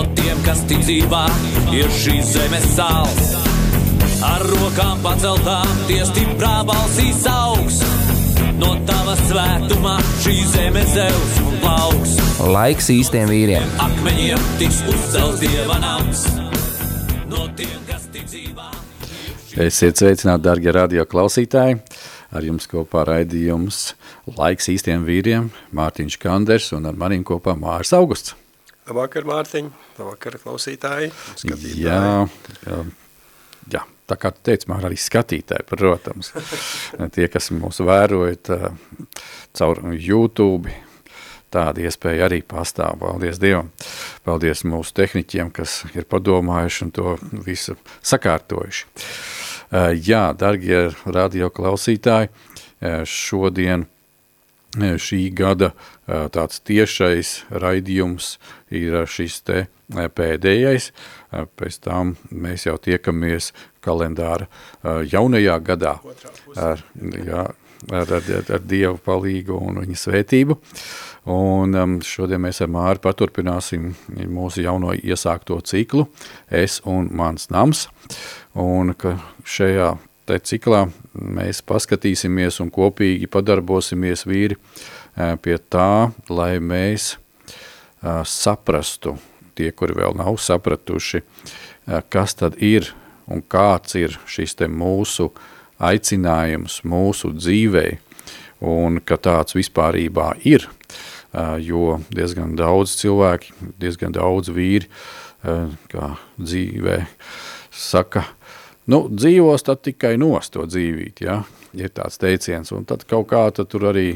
No tiem, kas tic dzīvā, ir šīs zemes sāls. Ar rokām paceltām, tie stiprā balsīs augs. No tava svētumā šī zeme zeus un plauks. Laiks īstiem vīriem. Akmeņiem tiks uzcelts dieva nams. No tiem, kas tic dzīvā. Esiet sveicināti, darbie radio klausītāji! Ar jums kopā raidījums Laiks īstiem vīriem, Mārtiņš Kanders un ar maniem kopā Mārs Augusts. Labvakar, Mārtiņ, labvakar, klausītāji, skatītāji. Jā, jā, jā, tā kā tu teici, Mār, arī skatītāji, protams. Tie, kas mūs vērojat caur YouTube, tāda iespēja arī pastāv. Paldies Dievam. Paldies mūsu tehniķiem, kas ir padomājuši un to visu sakārtojuši. Jā, dargie radio klausītāji, šodien šī gada tāds tiešais raidījums ir šis te pēdējais, pēc tam mēs jau tiekamies kalendāra jaunajā gadā ar, jā, ar, ar, ar Dievu palīgu un viņa svētību. Un um, šodien mēs ar Māri paturpināsim mūsu jauno iesākto ciklu Es un mans nams. Un ka šajā te ciklā mēs paskatīsimies un kopīgi padarbosimies vīri pie tā, lai mēs saprastu, tie, kuri vēl nav sapratuši, kas tad ir un kāds ir šis te mūsu aicinājums mūsu dzīvei, un ka tāds vispārībā ir, jo diezgan daudz cilvēki, diezgan daudz vīri, kā dzīvē saka, nu, dzīvos tad tikai nost to dzīvīt, ja, ir tāds teiciens, un tad kaut kā tad tur arī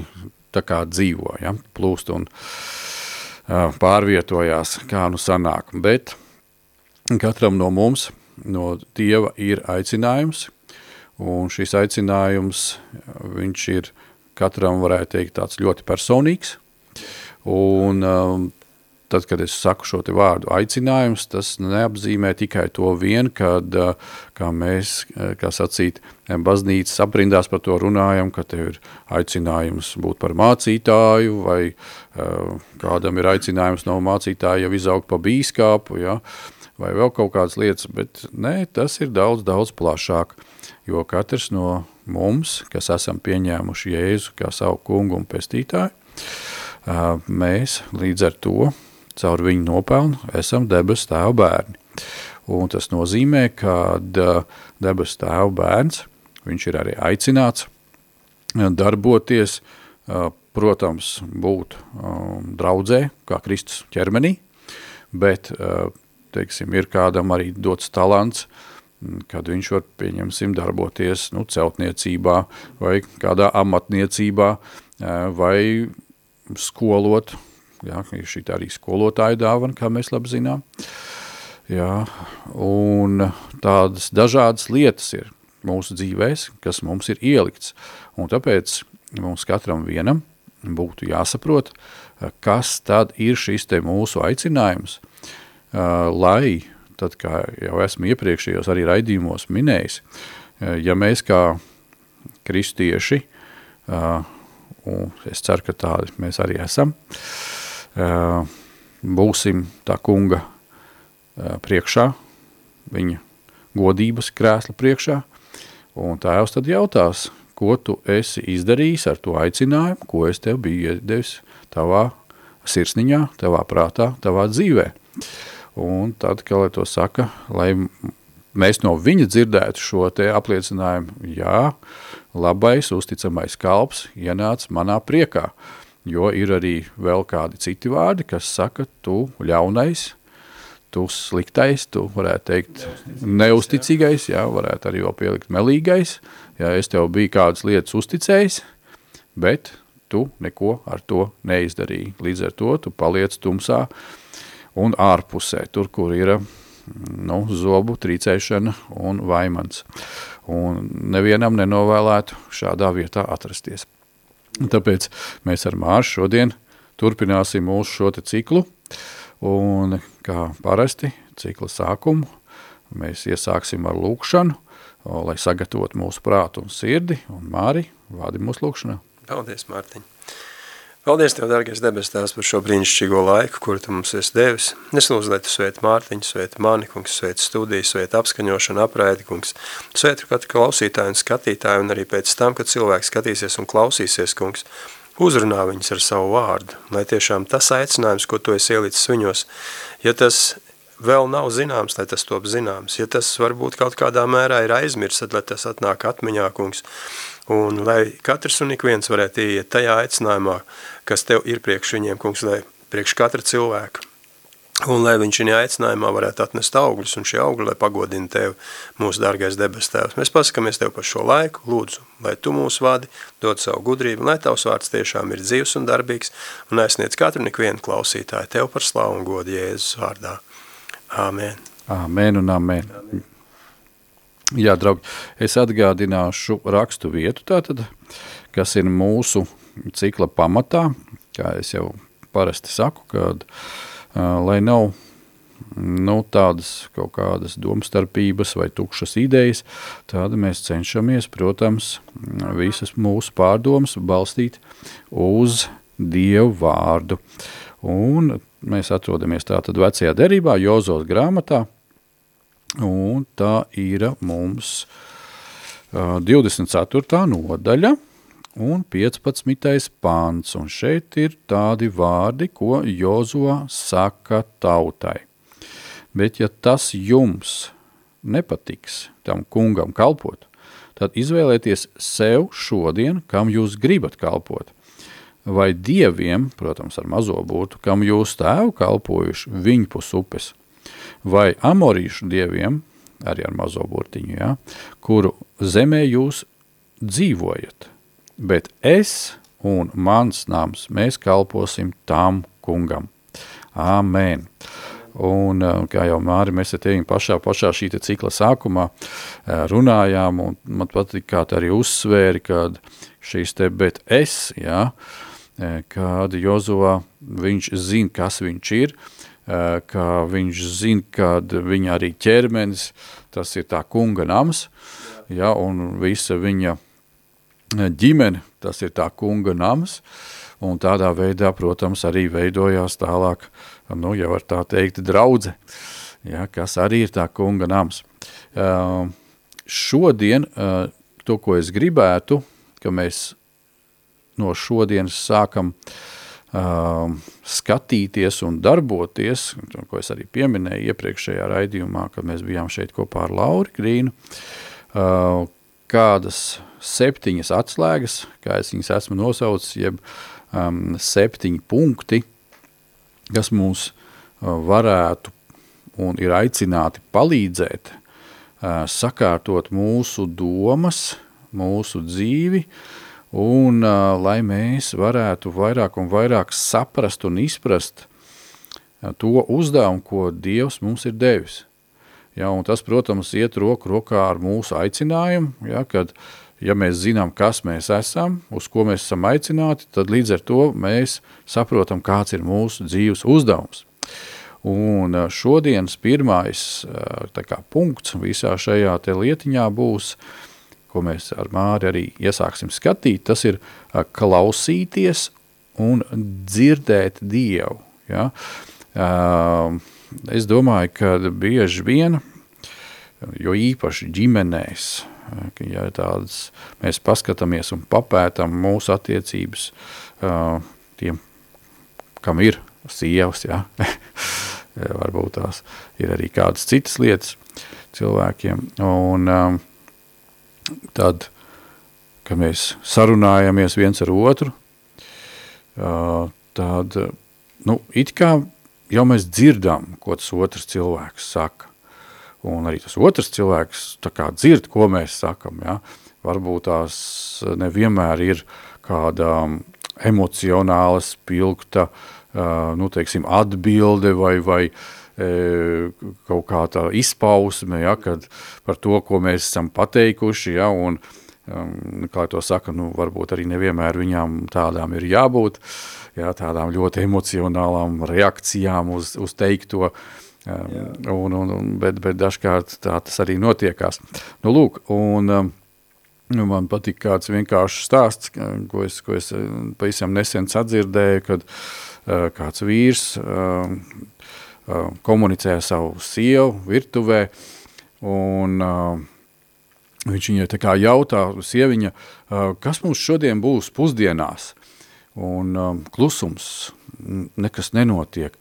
tā kā dzīvo, ja, plūst un uh, pārvietojās, kā nu sanāk, bet katram no mums, no Dieva ir aicinājums, un šis aicinājums, viņš ir katram, varētu teikt, tāds ļoti personīgs, un um, tad, kad es saku šo vārdu aicinājums, tas neapzīmē tikai to vien, kad, kā mēs, kā sacīt, baznīcas aprindās par to runājam, ka tev ir aicinājums būt par mācītāju, vai kādam ir aicinājums no mācītāja jau izaugt pa bīskāpu, ja, vai vēl kaut kādas lietas, bet nē, tas ir daudz, daudz plašāk, jo katrs no mums, kas esam pieņēmuši Jēzu kā savu kungu un pestītāju, mēs līdz ar to caur viņu nopelnu esam debes tēva bērni. Un tas nozīmē, ka debes tēva bērns, viņš ir arī aicināts darboties, protams, būt draudzē, kā Kristus ķermenī, bet, teiksim, ir kādam arī dots talants, kad viņš var, pieņemsim, darboties nu, celtniecībā vai kādā amatniecībā vai skolot Jā, šī arī skolotāja dāvana, kā mēs labi zinām. Jā, un tādas dažādas lietas ir mūsu dzīvēs, kas mums ir ielikts. Un tāpēc mums katram vienam būtu jāsaprot, kas tad ir šis te mūsu aicinājums, lai, tad kā jau esmu iepriekšējos arī raidījumos minējis, ja mēs kā kristieši, un es ceru, ka tādi mēs arī esam, uh, būsim tā kunga priekšā, viņa godības krēsla priekšā, un tēvs tad jautās, ko tu esi izdarījis ar to aicinājumu, ko es tev biju iedevis tavā sirsniņā, tavā prātā, tavā dzīvē. Un tad, kā lai to saka, lai mēs no viņa dzirdētu šo te apliecinājumu, jā, labais, uzticamais kalps ienāca manā priekā. Uh, jo ir arī vēl kādi citi vārdi, kas saka, tu ļaunais, tu sliktais, tu varētu teikt neusticīgais, jā, varētu arī jau pielikt melīgais, ja es tev biju kādas lietas uzticējis, bet tu neko ar to neizdarīji. Līdz ar to tu paliec tumsā un ārpusē, tur, kur ir nu, zobu trīcēšana un vaimans. Un nevienam nenovēlētu šādā vietā atrasties. Tāpēc mēs ar Māru šodien turpināsim mūsu šo ciklu, un kā parasti cikla sākumu mēs iesāksim ar lūkšanu, lai sagatavotu mūsu prātu un sirdi, un Māri, vādi mūsu lūkšanā. Paldies, Mārtiņ! Paldies Tev, dargais debes tās, par šo brīnišķīgo laiku, kuru Tu mums esi devis. Es lūdzu, lai Tu svēti Mārtiņu, svēti mani, kungs, svēti studiju, svēti apskaņošanu, apraidi, kungs. Svēti katru klausītāju un skatītāju, un arī pēc tam, kad cilvēks skatīsies un klausīsies, kungs, uzrunā viņus ar savu vārdu, lai tiešām tas aicinājums, ko Tu esi ielicis viņos, ja tas vēl nav zināms, lai tas top zināms, ja tas varbūt kaut kādā mērā ir aizmirsts, tad lai tas atnāk atmiņā, kungs, un lai katrs un ik viens varētu ieiet tajā aicinājumā, kas tev ir priekš viņiem, kungs, lai priekš katra cilvēka. Un lai viņš viņa aicinājumā varētu atnest augļus, un šie augļi, lai pagodina tev, mūsu dārgais debes tēvs. Mēs pasakamies tev par šo laiku, lūdzu, lai tu mūs vadi, dod savu gudrību, lai tavs vārds tiešām ir dzīvs un darbīgs, un aizsniedz katru nekvienu klausītāju tev par slavu un godu Jēzus vārdā. Āmen. Āmen un āmen. āmen. Jā, draugi, es atgādināšu rakstu vietu tātad, kas ir mūsu cikla pamatā, kā es jau parasti saku, kad, uh, lai nav nu, tādas kaut kādas domstarpības vai tukšas idejas, tad mēs cenšamies, protams, visas mūsu pārdomas balstīt uz Dievu vārdu. Un mēs atrodamies tātad vecajā derībā, Jozos grāmatā, un tā ir mums uh, 24. nodaļa un 15. pāns, un šeit ir tādi vārdi, ko Jozo saka tautai. Bet ja tas jums nepatiks tam kungam kalpot, tad izvēlieties sev šodien, kam jūs gribat kalpot – vai dieviem, protams, ar mazo būtu, kam jūs tēvu kalpojuši viņpus upes, vai amorīšu dieviem, arī ar mazo burtiņu, ja, kuru zemē jūs dzīvojat. Bet es un mans nams, mēs kalposim tam kungam. Āmen. Un, kā jau Māri, mēs ar tevi pašā, pašā šī cikla sākumā runājām, un man patīk, kā arī uzsvēri, kad šīs te, bet es, jā, ja, kad Jozovā viņš zina, kas viņš ir, ka viņš zina, kad viņa arī ķermenis, tas ir tā kunga nams, ja, un visa viņa ģimene, tas ir tā kunga nams, un tādā veidā, protams, arī veidojās tālāk, nu, ja var tā teikt, draudze, ja, kas arī ir tā kunga nams. Uh, šodien uh, to, ko es gribētu, ka mēs no šodienas sākam uh, skatīties un darboties, ko es arī pieminēju iepriekšējā raidījumā, kad mēs bijām šeit kopā ar Lauri Grīnu, uh, kādas septiņas atslēgas, kā es viņas esmu nosaucis, jeb um, septiņi punkti, kas mūs uh, varētu un ir aicināti palīdzēt uh, sakārtot mūsu domas, mūsu dzīvi, uh, un uh, lai mēs varētu vairāk un vairāk saprast un izprast uh, to uzdevumu, ko Dievs mums ir devis. Ja, un tas, protams, iet roku rokā ar mūsu aicinājumu, ja, kad, ja mēs zinām, kas mēs esam, uz ko mēs esam aicināti, tad līdz ar to mēs saprotam, kāds ir mūsu dzīves uzdevums. Un šodienas pirmais kā, punkts visā šajā te lietiņā būs uh, ko mēs ar Māri arī iesāksim skatīt, tas ir klausīties un dzirdēt Dievu. Ja? Es domāju, ka bieži vien, jo īpaši ģimenēs, ja tādas mēs paskatāmies un papētam mūsu attiecības tiem, kam ir sievas, ja? varbūt tās ir arī kādas citas lietas cilvēkiem, un um, tad, kad mēs sarunājamies viens ar otru, tad, nu, it kā jau mēs dzirdam, ko tas otrs cilvēks saka. Un arī tas otrs cilvēks tā kā dzird, ko mēs sakam, ja. Varbūt tās nevienmēr ir kāda emocionāla spilgta, nu, teiksim, atbilde vai, vai kaut kā tā izpausme, ja, kad par to, ko mēs esam pateikuši, ja, un um, kā to saka, nu, varbūt arī nevienmēr viņām tādām ir jābūt, ja, tādām ļoti emocionālām reakcijām uz, uz teikto, um, un, un, un, bet, bet dažkārt tā tas arī notiekās. Nu, lūk, un um, nu, man patīk kāds vienkāršs stāsts, ko es, ko es uh, pavisam nesen sadzirdēju, kad uh, kāds vīrs uh, uh, komunicē savu sievu virtuvē, un uh, Viņš viņai tā kā jautā, sieviņa, kas mums šodien būs pusdienās? Un um, klusums, nekas nenotiek.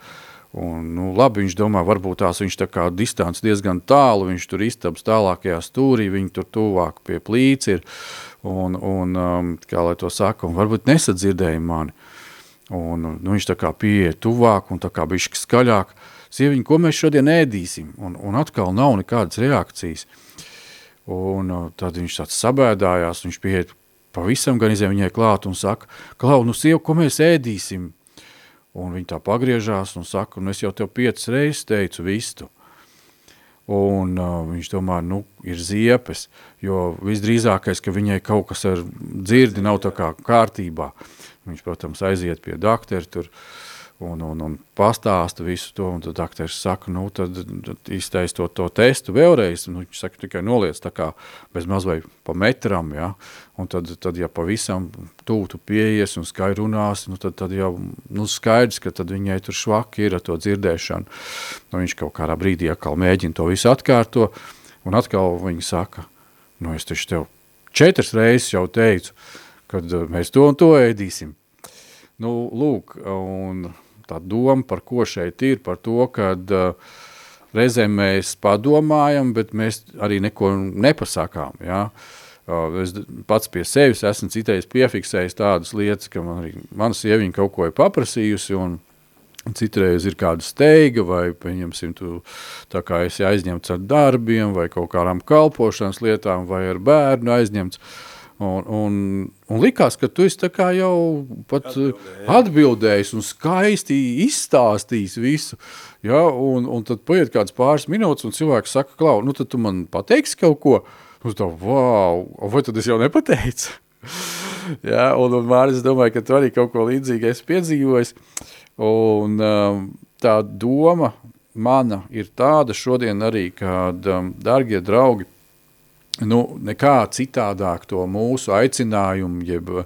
Un, nu, labi, viņš domā, varbūt tās viņš tā kā distants diezgan tālu, viņš tur istabas tālākajā stūrī, viņi tur tuvāk pie plīci ir, un, un um, kā lai to saka, un varbūt nesadzirdēja mani. Un, nu, viņš tā kā pieeja tuvāk un tā kā bišķi skaļāk, sieviņa, ko mēs šodien ēdīsim? Un, un atkal nav nekādas reakcijas. Un uh, tad viņš tāds sabēdājās, viņš pieiet pavisam gan izē viņai klāt un saka, Klau, nu sievu, ko mēs ēdīsim? Un viņa tā pagriežās un saka, nu es jau tev piecas reizes teicu vistu. Un uh, viņš domā, nu, ir ziepes, jo visdrīzākais, ka viņai kaut kas ar dzirdi nav tā kā kārtībā. Viņš, protams, aiziet pie dakteri, tur uh, un, un, un pastāsta visu to, un tad dakteris saka, nu, tad, tad iztais to, to testu vēlreiz, nu, viņš saka, tikai noliec tā kā bez maz vai pa metram, ja, un tad, tad ja pavisam tūtu pieies un skaidri runās, nu, tad, tad jau, nu, skaidrs, ka tad viņai tur švaki ir ar to dzirdēšanu, nu, viņš kaut kādā brīdī atkal mēģina to visu atkārto, un atkal viņi saka, nu, es taču tev četras reizes jau teicu, kad uh, mēs to un to ēdīsim, Nu, lūk, un tā doma, par ko šeit ir, par to, ka uh, reizēm mēs padomājam, bet mēs arī neko nepasakām. Ja? Uh, es pats pie sevis esmu citreiz piefiksējis tādas lietas, ka man arī mana sieviņa kaut ko ir paprasījusi, un citreiz ir kāda steiga, vai, pieņemsim, tu tā kā esi aizņemts ar darbiem, vai kaut kādām kalpošanas lietām, vai ar bērnu aizņemts, uh, Un, un, un likās, ka tu esi jau pat Atbildē, atbildējis un skaisti izstāstījis visu. Ja? Un, un tad paiet kāds pāris minūtes un cilvēks saka, klau, nu tad tu man pateiksi kaut ko. Un tā, wow, vai tad es jau nepateicu? ja? Un, un Māris, domāju, ka tu arī kaut ko līdzīgi esi piedzīvojis. Un um, tā doma mana ir tāda šodien arī, kad, um, dargie draugi, nu, nekā citādāk to mūsu aicinājumu, jeb uh,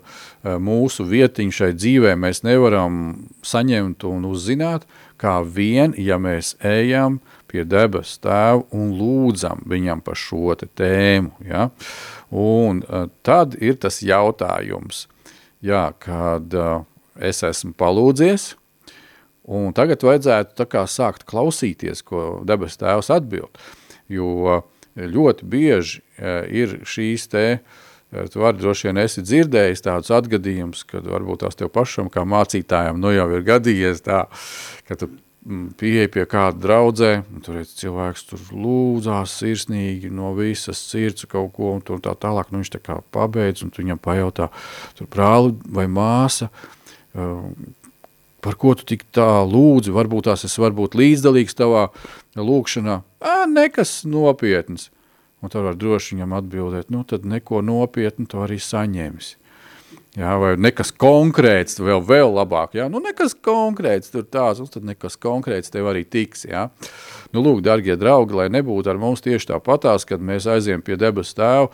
mūsu vietiņu šai dzīvē mēs nevaram saņemt un uzzināt, kā vien, ja mēs ejam pie debes tēvu un lūdzam viņam par šo te tēmu. Ja? Un uh, tad ir tas jautājums, jā, kad uh, es esmu palūdzies, un tagad vajadzētu tā kā sākt klausīties, ko debes tēvs atbild, jo ļoti bieži ir šīs te, e, tu vari droši vien esi dzirdējis tādus atgadījumus, kad varbūt tās tev pašam kā mācītājam nu jau ir gadījies tā, ka tu pieeja pie kāda draudzē, un tur ir cilvēks tur lūdzās sirsnīgi no visas sirds kaut ko, un tur tā tālāk, nu viņš tā kā pabeidz, un tu viņam pajautā, tur prāli vai māsa, e, par ko tu tik tā lūdzi, varbūt tās es varbūt līdzdalīgs tavā lūkšanā, ā, nekas nopietns. Un tad var droši viņam atbildēt, nu tad neko nopietnu to arī saņēmis. Jā, vai nekas konkrēts, vēl, vēl labāk, jā, nu nekas konkrēts tur tās, un tad nekas konkrēts tev arī tiks, jā. Nu, lūk, dargie draugi, lai nebūtu ar mums tieši tāpatās, kad mēs aiziem pie debes tēvu,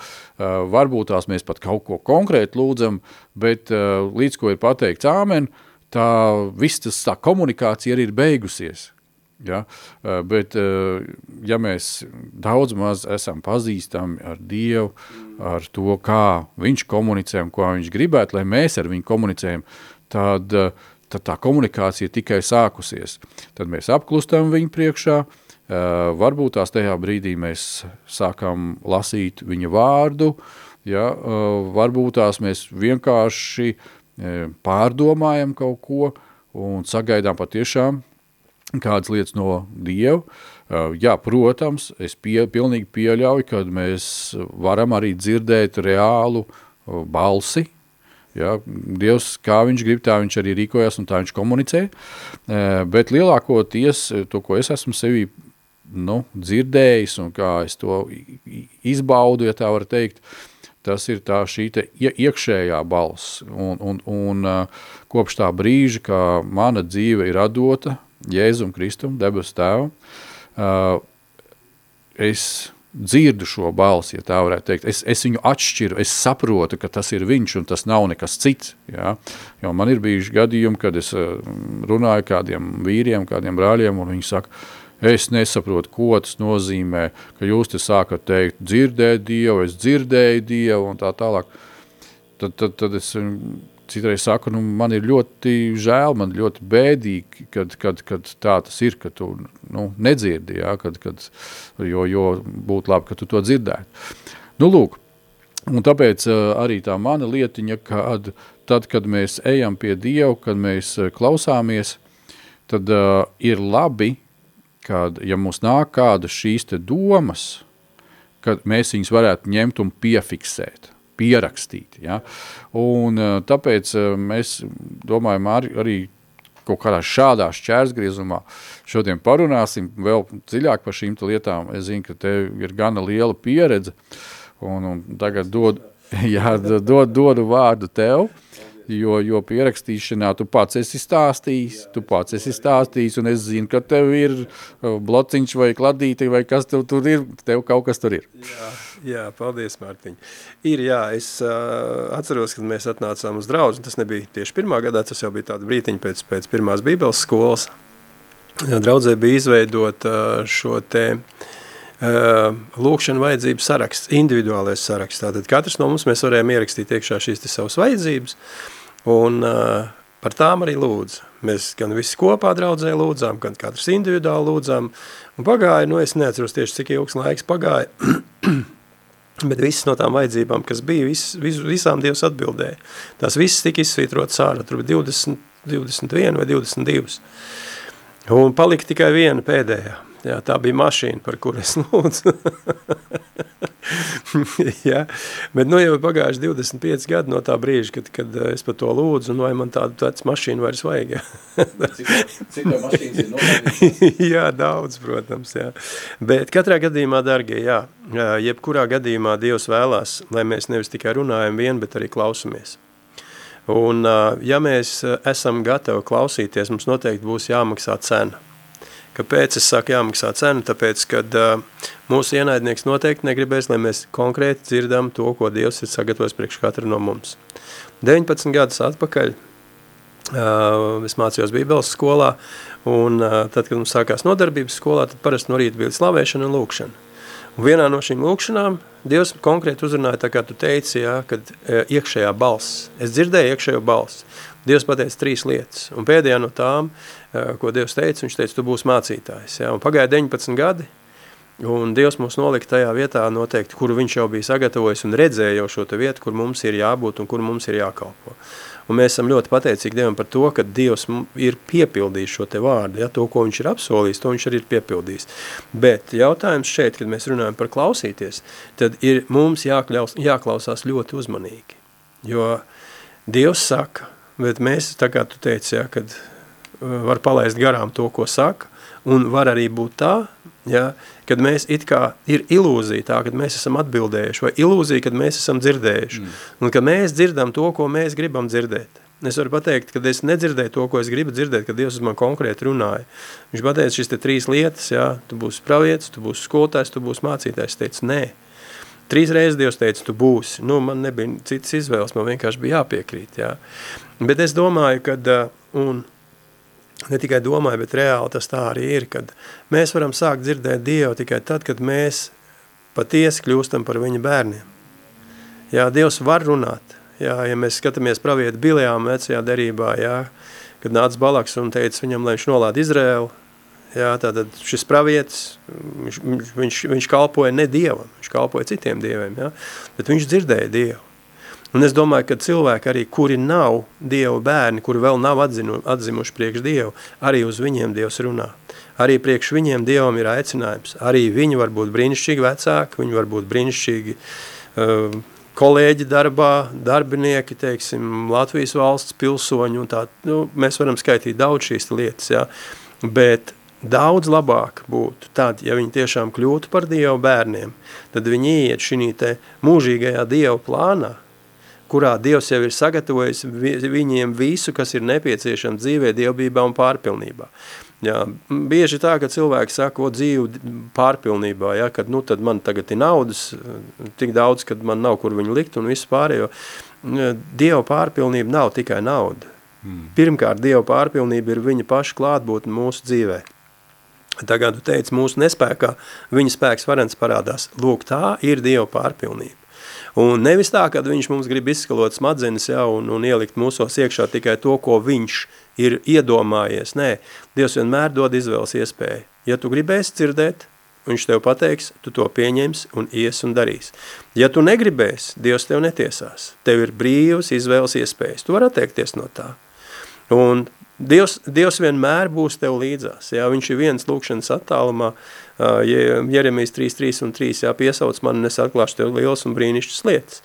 varbūt tās mēs pat kaut ko konkrēti lūdzam, bet līdz ko ir pateikts āmen, tā viss tas tā komunikācija arī ir beigusies. Ja? Eh, bet, eh, ja mēs daudz maz esam pazīstami ar Dievu, ar to, kā viņš komunicē un ko viņš gribētu, lai mēs ar viņu komunicējam, tad, eh, tad tā komunikācija tikai sākusies. Tad mēs apklustam viņu priekšā, varbūt tās tajā brīdī mēs sākam lasīt viņa vārdu, ja? varbūt tās mēs vienkārši pārdomājam kaut ko un sagaidām patiešām kādas lietas no Dieva. E, jā, protams, es pie, pilnīgi pieļauju, kad mēs varam arī dzirdēt reālu e, balsi, Ja, Dievs, kā viņš grib, tā viņš arī rīkojas un tā viņš komunicē. Bet lielākoties to, ko es esmu sevī nu, dzirdējis un kā es to izbaudu, ja tā var teikt, tas ir tā šī te iekšējā balss. Un, un, un kopš tā brīža, kā mana dzīve ir atdota Jēzum Kristum, debesu tēvam, es dzirdu šo balsi, ja tā varētu teikt. Es, es viņu atšķiru, es saprotu, ka tas ir viņš un tas nav nekas cits. Ja? Jo man ir bijuši gadījumi, kad es runāju kādiem vīriem, kādiem brāļiem, un viņi saka, es nesaprotu, ko tas nozīmē, ka jūs te sākat teikt, dzirdēt Dievu, es dzirdēju Dievu un tā tālāk. Tad, tad, tad es citreiz saku, nu, man ir ļoti žēl, man ļoti bēdīgi, kad, kad, kad tā tas ir, ka tu nu, nedzirdi, ja, kad, kad, jo, jo būtu labi, ka tu to dzirdētu. Nu, lūk, un tāpēc arī tā mana lietiņa, kad tad, kad mēs ejam pie Dievu, kad mēs klausāmies, tad uh, ir labi, kad, ja mums nāk kāda šīs te domas, kad mēs viņus varētu ņemt un piefiksēt pierakstīt. Ja? Un, eh, tāpēc eh, mēs domājam arī, arī kaut kādā šādā šķērsgriezumā šodien parunāsim vēl dziļāk par šīm lietām. Es zinu, ka tev ir gana liela pieredze, un, un tagad dod, jā, dod, dodu vārdu tev, jo, jo pierakstīšanā tu pats esi stāstījis, tu pats esi stāstījis, un es zinu, ka tev ir uh, blociņš vai kladīti, vai kas tev tur ir, tev kaut kas tur ir. Jā, jā paldies, Mārtiņ. Ir, jā, es uh, atceros, kad mēs atnācām uz draudzi, tas nebija tieši pirmā gadā, tas jau bija tāda brītiņa pēc, pēc pirmās bībeles skolas. Draudzē bija izveidot uh, šo te uh, lūkšana vajadzību saraksts, individuālais saraksts. Tātad katrs no mums mēs varējām ierakstīt iekšā šīs savas vajadzības, un par tām arī lūdzu. Mēs gan visi kopā draudzē lūdzām, gan katrs individuāli lūdzām, un pagāja, nu es neatceros tieši, cik ilgs laiks pagāja, bet visas no tām vajadzībām, kas bija, vis, vis, visām Dievs atbildēja. Tās visas tika izsvītrotas ārā, tur bija 20, 21 vai 22. Un palika tikai viena pēdējā. Jā, tā bija mašīna, par kuru es lūdzu. jā, bet nu jau pagājuši 25 gadi no tā brīža, kad, kad es par to lūdzu, un vai man tādu tāds mašīnu vairs vajag. Cik tā mašīnas ir nomainītas? jā, daudz, protams, jā. Bet katrā gadījumā, dargie, jā, jebkurā gadījumā Dievs vēlās, lai mēs nevis tikai runājam vien, bet arī klausamies. Un ja mēs esam gatavi klausīties, mums noteikti būs jāmaksā cena. Kāpēc es saku jāmaksā cenu? Tāpēc, kad uh, mūsu ienaidnieks noteikti negribēs, lai mēs konkrēti dzirdam to, ko Dievs ir sagatavojis priekš katru no mums. 19 gadus atpakaļ uh, es mācījos Bībeles skolā, un uh, tad, kad mums sākās nodarbības skolā, tad parasti no rīta bija slavēšana un lūkšana. Un vienā no šīm lūkšanām Dievs konkrēti uzrunāja, tā kā tu teici, jā, kad uh, iekšējā balss. Es dzirdēju iekšējo balss. Dievs pateica trīs lietas, un pēdējā no tām, eh, ko Dievs teica, viņš teica, tu būsi mācītājs. Ja? Un pagāja 19 gadi, un Dievs mūs nolika tajā vietā noteikti, kuru viņš jau bija sagatavojis un redzēja jau šo vietu, kur mums ir jābūt un kur mums ir jākalpo. Un mēs esam ļoti pateicīgi Dievam par to, ka Dievs ir piepildījis šo te vārdu, ja, to, ko viņš ir apsolījis, to viņš arī ir piepildījis. Bet jautājums šeit, kad mēs runājam par klausīties, tad ir mums jāklaus, jāklausās ļoti uzmanīgi. Jo Dievs saka, bet mēs, tā kā tu teici, ja, kad uh, var palaist garām to, ko saka, un var arī būt tā, ja, kad mēs it kā ir ilūzija tā, kad mēs esam atbildējuši, vai ilūzija, kad mēs esam dzirdējuši, mm. un ka mēs dzirdam to, ko mēs gribam dzirdēt. Es varu pateikt, ka es nedzirdēju to, ko es gribu dzirdēt, kad Dievs uz man konkrēti runāja. Viņš pateica šis te trīs lietas, jā, tu būsi pravietis, tu būsi skolotājs, tu būsi mācītājs. Es teicu, nē, Trīs reizes Dievs teica, tu būsi. Nu, man nebija citas izvēles, man vienkārši bija jāpiekrīt. Jā. Bet es domāju, ka, un ne tikai domāju, bet reāli tas tā arī ir, kad mēs varam sākt dzirdēt Dievu tikai tad, kad mēs patiesi kļūstam par viņa bērniem. Jā, Dievs var runāt. Jā, ja mēs skatāmies pravietu Bilijām vecajā derībā, jā, kad nāca Balaks un teica viņam, lai viņš nolāda Izrēlu, Jā, tātad šis pravietis, viņš, viņš, viņš kalpoja ne Dievam, viņš kalpoja citiem dieviem, jā, bet viņš dzirdēja Dievu. Un es domāju, ka cilvēki arī, kuri nav Dieva bērni, kuri vēl nav atzinu, atzimuši priekš Dievu, arī uz viņiem Dievs runā. Arī priekš viņiem Dievam ir aicinājums. Arī viņi var būt brīnišķīgi vecāki, viņi var būt brīnišķīgi uh, kolēģi darbā, darbinieki, teiksim, Latvijas valsts pilsoņi un tā, nu, mēs varam skaitīt daudz šīs lietas, jā, bet daudz labāk būtu tad, ja viņi tiešām kļūtu par Dievu bērniem, tad viņi iet šī te mūžīgajā Dievu plānā, kurā Dievs jau ir sagatavojis viņiem visu, kas ir nepieciešams dzīvē, dievbībā un pārpilnībā. Jā, bieži tā, ka cilvēki saka, o dzīvi pārpilnībā, ja, kad nu tad man tagad ir naudas tik daudz, kad man nav kur viņu likt un visu pārējo. Dieva pārpilnība nav tikai nauda. Hmm. Pirmkārt, Dieva pārpilnība ir viņa paša klātbūtne mūsu dzīvē. Tagad tu teici, mūsu nespēkā viņa spēks varens parādās. Lūk, tā ir Dieva pārpilnība. Un nevis tā, kad viņš mums grib izskalot smadzenes ja, un, un ielikt mūsos iekšā tikai to, ko viņš ir iedomājies. Nē, Dievs vienmēr dod izvēles iespēju. Ja tu gribēsi dzirdēt, viņš tev pateiks, tu to pieņems un ies un darīs. Ja tu negribēsi, Dievs tev netiesās. Tev ir brīvs izvēles iespējas. Tu var atteikties no tā. Un Dievs, Dievs vienmēr būs tev līdzās. Jā, viņš ir viens lūkšanas attālumā, Jeremijas 3, 3 un 3, jā, piesauc man un es atklāšu tev lielas un brīnišķas lietas.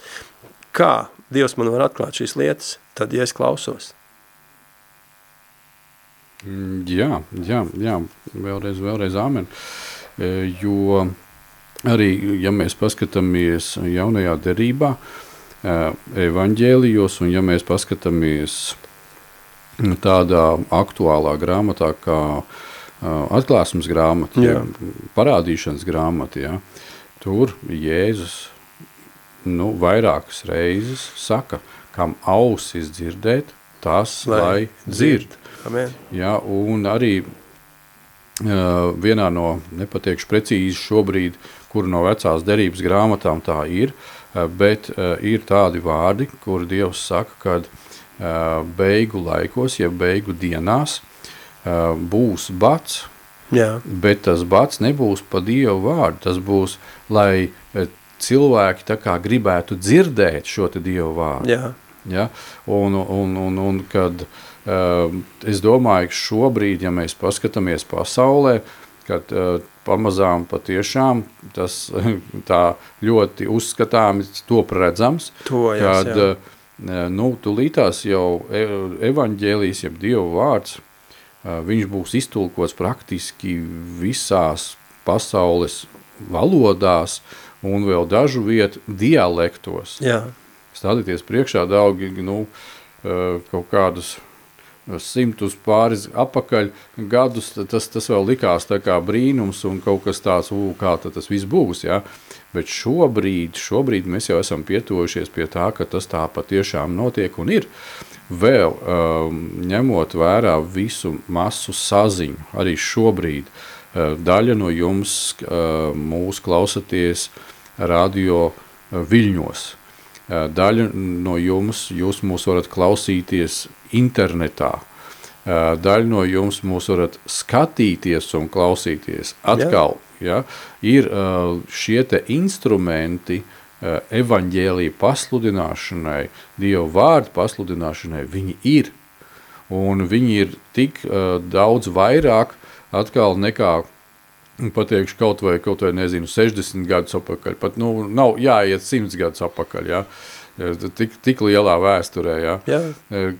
Kā Dievs man var atklāt šīs lietas? Tad, ja es klausos. Mm, jā, jā, jā, vēlreiz, vēlreiz āmen. Jo arī, ja mēs paskatāmies jaunajā derībā, evaņģēlijos, un ja mēs paskatāmies tādā aktuālā grāmatā kā atklāsmes grāmata, ja, parādīšanas grāmata, ja, tur Jēzus nu, vairākas reizes saka, kam ausis dzirdēt, tas lai, lai dzird. Amen. Ja, un arī uh, vienā no, nepateikšu precīzi šobrīd, kur no vecās derības grāmatām tā ir, uh, bet uh, ir tādi vārdi, kur Dievs saka, kad beigu laikos, ja beigu dienās būs bats, Jā. bet tas bats nebūs pa Dievu vārdu, tas būs, lai cilvēki tā kā gribētu dzirdēt šo te Dievu vārdu. Jā. Ja? Un, un, un, un kad es domāju, ka šobrīd, ja mēs paskatāmies pasaulē, kad pamazām patiešām tas tā ļoti uzskatāmi top redzams, to, jās, kad jā. Uh, nu, tūlītās jau e, evaņģēlijas, jeb Dievu vārds, viņš būs iztulkots praktiski visās pasaules valodās un vēl dažu vietu dialektos. Jā. Stādieties priekšā daugi, nu, kaut kādus simtus pāris apakaļ gadus, tas, tas vēl likās tā kā brīnums un kaut kas tāds, ū, kā tas viss būs, ja? Bet šobrīd, šobrīd mēs jau esam pietuvojušies pie tā, ka tas tā patiešām notiek un ir. Vēl um, ņemot vērā visu masu saziņu, arī šobrīd uh, daļa no jums uh, mūs klausaties radio uh, viļņos. Uh, daļa no jums, jūs mūs varat klausīties internetā. Daļa no jums mūs varat skatīties un klausīties atkal. Jā ja, ir šie instrumenti uh, evaņģēlīja pasludināšanai, Dieva vārdu pasludināšanai, viņi ir. Un viņi ir tik uh, daudz vairāk atkal nekā pateikšu kaut vai, kaut vai nezinu, 60 gadus atpakaļ, pat nu, nav jāiet 100 gadus atpakaļ, ja? Tik, tik lielā vēsturē, ja? Jā.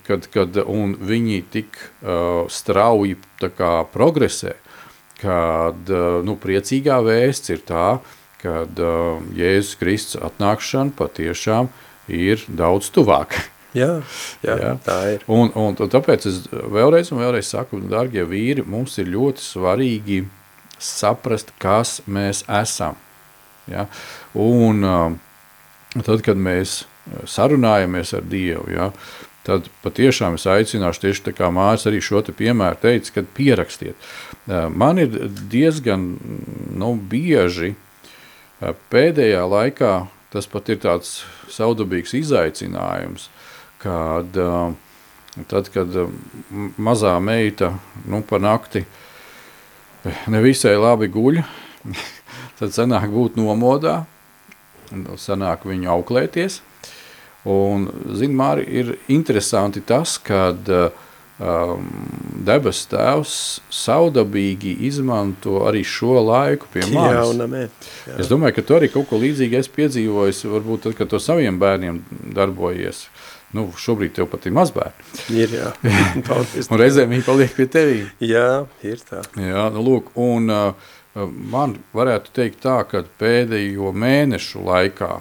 kad, kad, un viņi tik uh, strauji tā kā progresē, kad eh, nu, priecīgā vēsts ir tā, kad uh, Jēzus Kristus atnākšana patiešām ir daudz tuvāk. Jā, jā, jā. tā ir. Un, un tāpēc es vēlreiz un vēlreiz saku, dargie vīri, mums ir ļoti svarīgi saprast, kas mēs esam. Ja? Un uh, tad, kad mēs sarunājamies ar Dievu, ja, tad patiešām es aicināšu tieši tā kā mārs arī šo te piemēru teica, kad pierakstiet. Man ir diezgan nu, bieži pēdējā laikā tas pat ir tāds saudabīgs izaicinājums, kad tad, kad mazā meita nu, pa nakti nevisai labi guļ, tad sanāk būt nomodā, sanāk viņu auklēties, Un, zin, Māri, ir interesanti tas, ka um, debes tēvs saudabīgi izmanto arī šo laiku pie manis. Jā. Jā. Es domāju, ka tu arī kaut ko līdzīgu esi piedzīvojis, varbūt tad, kad to saviem bērniem darbojies. Nu, šobrīd tev pat ir mazbērni. Ir, jā. Paldies. un reizēm viņi paliek pie tevī. Jā, ir tā. Jā, nu, lūk, un uh, man varētu teikt tā, ka pēdējo mēnešu laikā